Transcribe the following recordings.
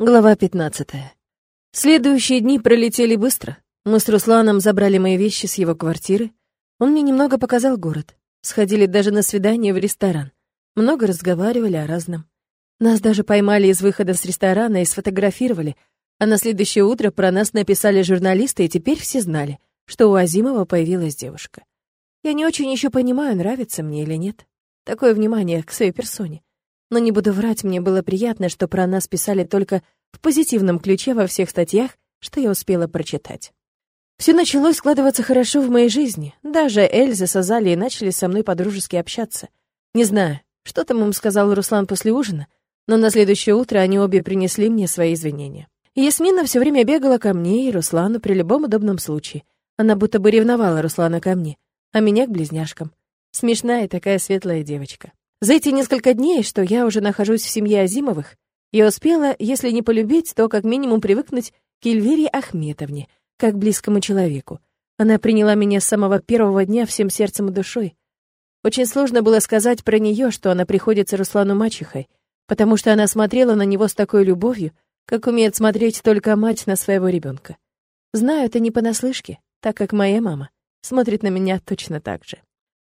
Глава 15. Следующие дни пролетели быстро. Мы с Русланом забрали мои вещи с его квартиры. Он мне немного показал город. Сходили даже на свидание в ресторан. Много разговаривали о разном. Нас даже поймали из выхода с ресторана и сфотографировали, а на следующее утро про нас написали журналисты, и теперь все знали, что у Азимова появилась девушка. Я не очень еще понимаю, нравится мне или нет. Такое внимание к своей персоне. Но не буду врать, мне было приятно, что про нас писали только в позитивном ключе во всех статьях, что я успела прочитать. Все началось складываться хорошо в моей жизни. Даже Эльза с Азалией начали со мной подружески общаться. Не знаю, что там им сказал Руслан после ужина, но на следующее утро они обе принесли мне свои извинения. Ясмина все время бегала ко мне и Руслану при любом удобном случае. Она будто бы ревновала Руслана ко мне, а меня к близняшкам. Смешная такая светлая девочка. За эти несколько дней, что я уже нахожусь в семье Азимовых, я успела, если не полюбить, то как минимум привыкнуть к Эльвире Ахметовне, как близкому человеку. Она приняла меня с самого первого дня всем сердцем и душой. Очень сложно было сказать про нее, что она приходится Руслану мачехой, потому что она смотрела на него с такой любовью, как умеет смотреть только мать на своего ребенка. Знаю это не понаслышке, так как моя мама смотрит на меня точно так же.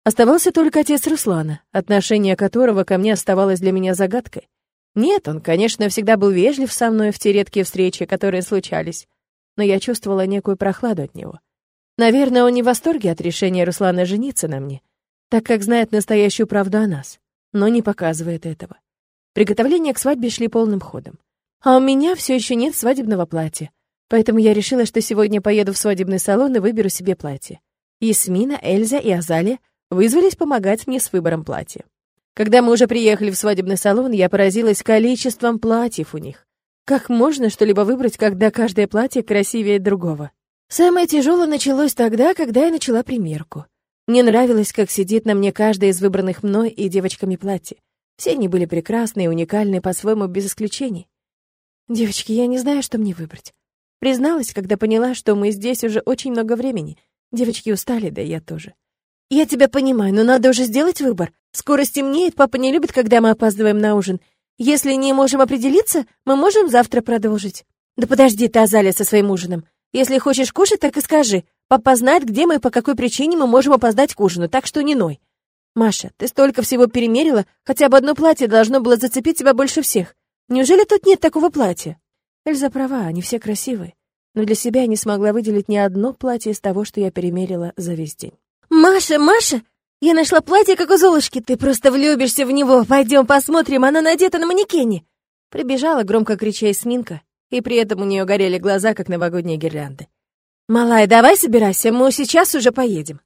Оставался только отец Руслана, отношение которого ко мне оставалось для меня загадкой. Нет, он, конечно, всегда был вежлив со мной в те редкие встречи, которые случались, но я чувствовала некую прохладу от него. Наверное, он не в восторге от решения Руслана жениться на мне, так как знает настоящую правду о нас, но не показывает этого. Приготовления к свадьбе шли полным ходом. А у меня все еще нет свадебного платья, поэтому я решила, что сегодня поеду в свадебный салон и выберу себе платье. Ясмина, Эльза и Азалия вызвались помогать мне с выбором платья. Когда мы уже приехали в свадебный салон, я поразилась количеством платьев у них. Как можно что-либо выбрать, когда каждое платье красивее другого? Самое тяжелое началось тогда, когда я начала примерку. Мне нравилось, как сидит на мне каждое из выбранных мной и девочками платье. Все они были прекрасные и уникальные по-своему, без исключений. «Девочки, я не знаю, что мне выбрать». Призналась, когда поняла, что мы здесь уже очень много времени. Девочки устали, да и я тоже. «Я тебя понимаю, но надо уже сделать выбор. Скоро стемнеет, папа не любит, когда мы опаздываем на ужин. Если не можем определиться, мы можем завтра продолжить». «Да подожди ты, Азалия, со своим ужином. Если хочешь кушать, так и скажи. Папа знает, где мы и по какой причине мы можем опоздать к ужину, так что не ной. Маша, ты столько всего перемерила, хотя бы одно платье должно было зацепить тебя больше всех. Неужели тут нет такого платья?» Эльза права, они все красивые. Но для себя я не смогла выделить ни одно платье из того, что я перемерила за весь день. «Маша, Маша! Я нашла платье, как у Золушки. Ты просто влюбишься в него. Пойдем посмотрим, оно надето на манекене!» Прибежала, громко крича Эсминка, и при этом у нее горели глаза, как новогодние гирлянды. «Малая, давай собирайся, мы сейчас уже поедем».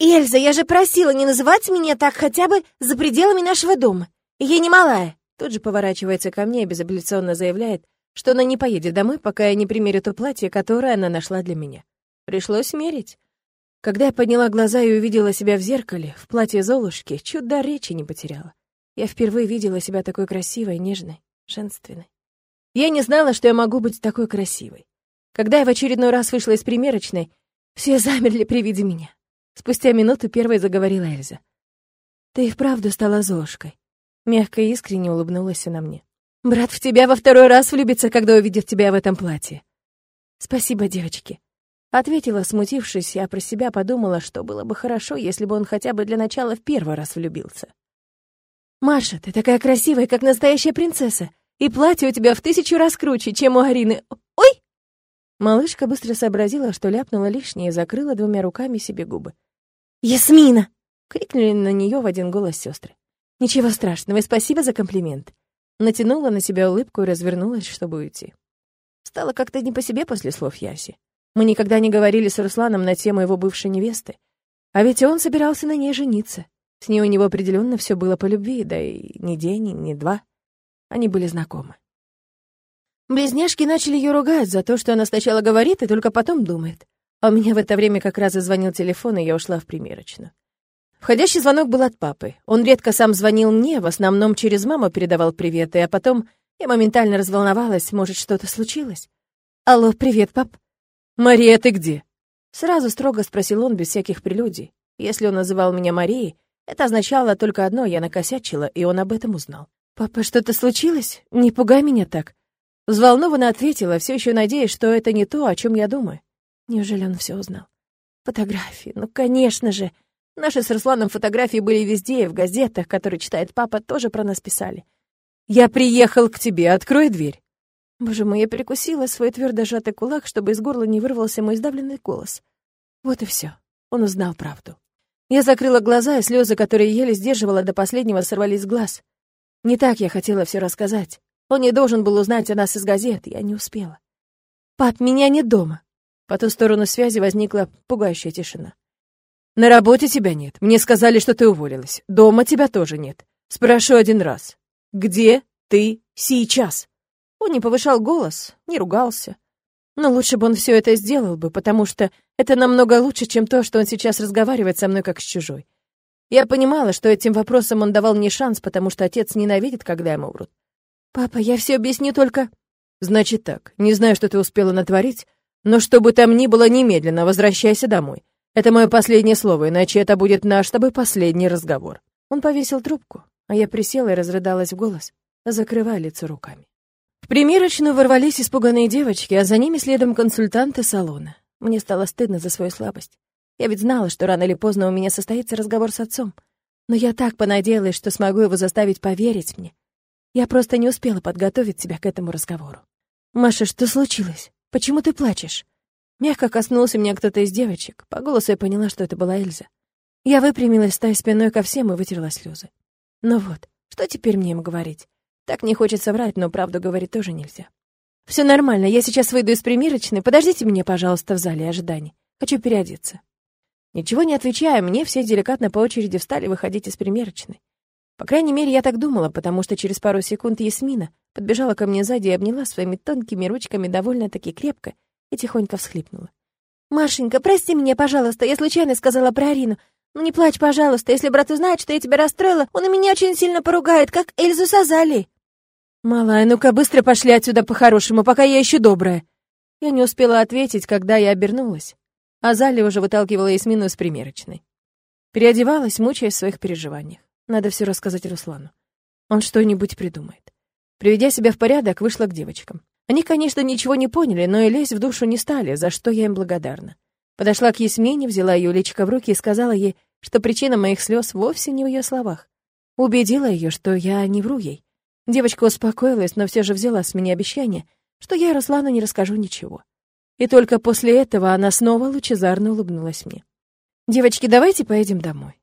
«Эльза, я же просила не называть меня так хотя бы за пределами нашего дома. Я не малая». Тут же поворачивается ко мне и безапелляционно заявляет, что она не поедет домой, пока я не примерю то платье, которое она нашла для меня. Пришлось мерить. Когда я подняла глаза и увидела себя в зеркале, в платье Золушки, чуть до речи не потеряла. Я впервые видела себя такой красивой, нежной, женственной. Я не знала, что я могу быть такой красивой. Когда я в очередной раз вышла из примерочной, все замерли при виде меня. Спустя минуту первой заговорила Эльза. «Ты и вправду стала Золушкой». Мягко и искренне улыбнулась она мне. «Брат в тебя во второй раз влюбится, когда увидит тебя в этом платье». «Спасибо, девочки», Ответила, смутившись, я про себя подумала, что было бы хорошо, если бы он хотя бы для начала в первый раз влюбился. «Маша, ты такая красивая, как настоящая принцесса, и платье у тебя в тысячу раз круче, чем у Арины. Ой!» Малышка быстро сообразила, что ляпнула лишнее и закрыла двумя руками себе губы. «Ясмина!» — крикнули на нее в один голос сестры. «Ничего страшного, и спасибо за комплимент». Натянула на себя улыбку и развернулась, чтобы уйти. Стало как-то не по себе после слов Яси. Мы никогда не говорили с Русланом на тему его бывшей невесты. А ведь он собирался на ней жениться. С ней у него определенно все было по любви, да и ни день, ни два. Они были знакомы. Близняшки начали ее ругать за то, что она сначала говорит и только потом думает. А у меня в это время как раз зазвонил телефон, и я ушла в примерочную. Входящий звонок был от папы. Он редко сам звонил мне, в основном через маму передавал приветы, а потом я моментально разволновалась, может, что-то случилось. «Алло, привет, пап», «Мария, ты где?» Сразу строго спросил он без всяких прелюдий. Если он называл меня Марией, это означало только одно — я накосячила, и он об этом узнал. «Папа, что-то случилось? Не пугай меня так. Взволнованно ответила, все еще надеясь, что это не то, о чем я думаю. Неужели он все узнал? Фотографии, ну, конечно же. Наши с Русланом фотографии были везде, и в газетах, которые читает папа, тоже про нас писали. «Я приехал к тебе, открой дверь». Боже мой, я перекусила свой твердо сжатый кулак, чтобы из горла не вырвался мой сдавленный голос. Вот и все. Он узнал правду. Я закрыла глаза, и слезы, которые еле сдерживала до последнего, сорвались с глаз. Не так я хотела все рассказать. Он не должен был узнать о нас из газет, я не успела. «Пап, меня нет дома». По ту сторону связи возникла пугающая тишина. «На работе тебя нет. Мне сказали, что ты уволилась. Дома тебя тоже нет. Спрошу один раз. Где ты сейчас?» Он не повышал голос, не ругался. Но лучше бы он все это сделал бы, потому что это намного лучше, чем то, что он сейчас разговаривает со мной как с чужой. Я понимала, что этим вопросом он давал мне шанс, потому что отец ненавидит, когда ему врут. «Папа, я все объясню только...» «Значит так, не знаю, что ты успела натворить, но что бы там ни было, немедленно возвращайся домой. Это мое последнее слово, иначе это будет наш с тобой последний разговор». Он повесил трубку, а я присела и разрыдалась в голос, закрывая лицо руками. В примерочную ворвались испуганные девочки, а за ними следом консультанты салона. Мне стало стыдно за свою слабость. Я ведь знала, что рано или поздно у меня состоится разговор с отцом. Но я так понадеялась, что смогу его заставить поверить мне. Я просто не успела подготовить себя к этому разговору. «Маша, что случилось? Почему ты плачешь?» Мягко коснулся меня кто-то из девочек. По голосу я поняла, что это была Эльза. Я выпрямилась, стоя спиной ко всем, и вытерла слезы. Ну вот, что теперь мне им говорить? Так не хочется врать, но правду говорить тоже нельзя. Все нормально, я сейчас выйду из примерочной. Подождите меня, пожалуйста, в зале ожидания. Хочу переодеться. Ничего не отвечая, мне все деликатно по очереди встали выходить из примерочной. По крайней мере, я так думала, потому что через пару секунд Ясмина подбежала ко мне сзади и обняла своими тонкими ручками довольно-таки крепко и тихонько всхлипнула. «Машенька, прости меня, пожалуйста, я случайно сказала про Арину. Ну не плачь, пожалуйста, если брат узнает, что я тебя расстроила, он и меня очень сильно поругает, как Эльзу Сазали». «Малая, ну-ка быстро пошли отсюда по-хорошему, пока я еще добрая». Я не успела ответить, когда я обернулась. А Залли уже выталкивала Ясмину из примерочной. Переодевалась, мучаясь в своих переживаниях. Надо все рассказать Руслану. Он что-нибудь придумает. Приведя себя в порядок, вышла к девочкам. Они, конечно, ничего не поняли, но и лезть в душу не стали, за что я им благодарна. Подошла к Ясмине, взяла ее личико в руки и сказала ей, что причина моих слез вовсе не в ее словах. Убедила ее, что я не вру ей. Девочка успокоилась, но все же взяла с меня обещание, что я Руслану не расскажу ничего. И только после этого она снова лучезарно улыбнулась мне. «Девочки, давайте поедем домой».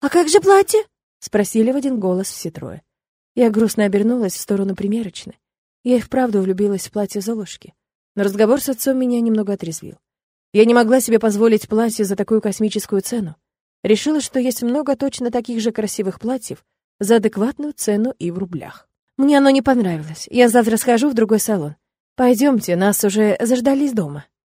«А как же платье?» — спросили в один голос все трое. Я грустно обернулась в сторону примерочной. Я и вправду влюбилась в платье Золушки. Но разговор с отцом меня немного отрезвил. Я не могла себе позволить платье за такую космическую цену. Решила, что есть много точно таких же красивых платьев за адекватную цену и в рублях. Мне оно не понравилось. Я завтра схожу в другой салон. Пойдемте, нас уже заждались дома.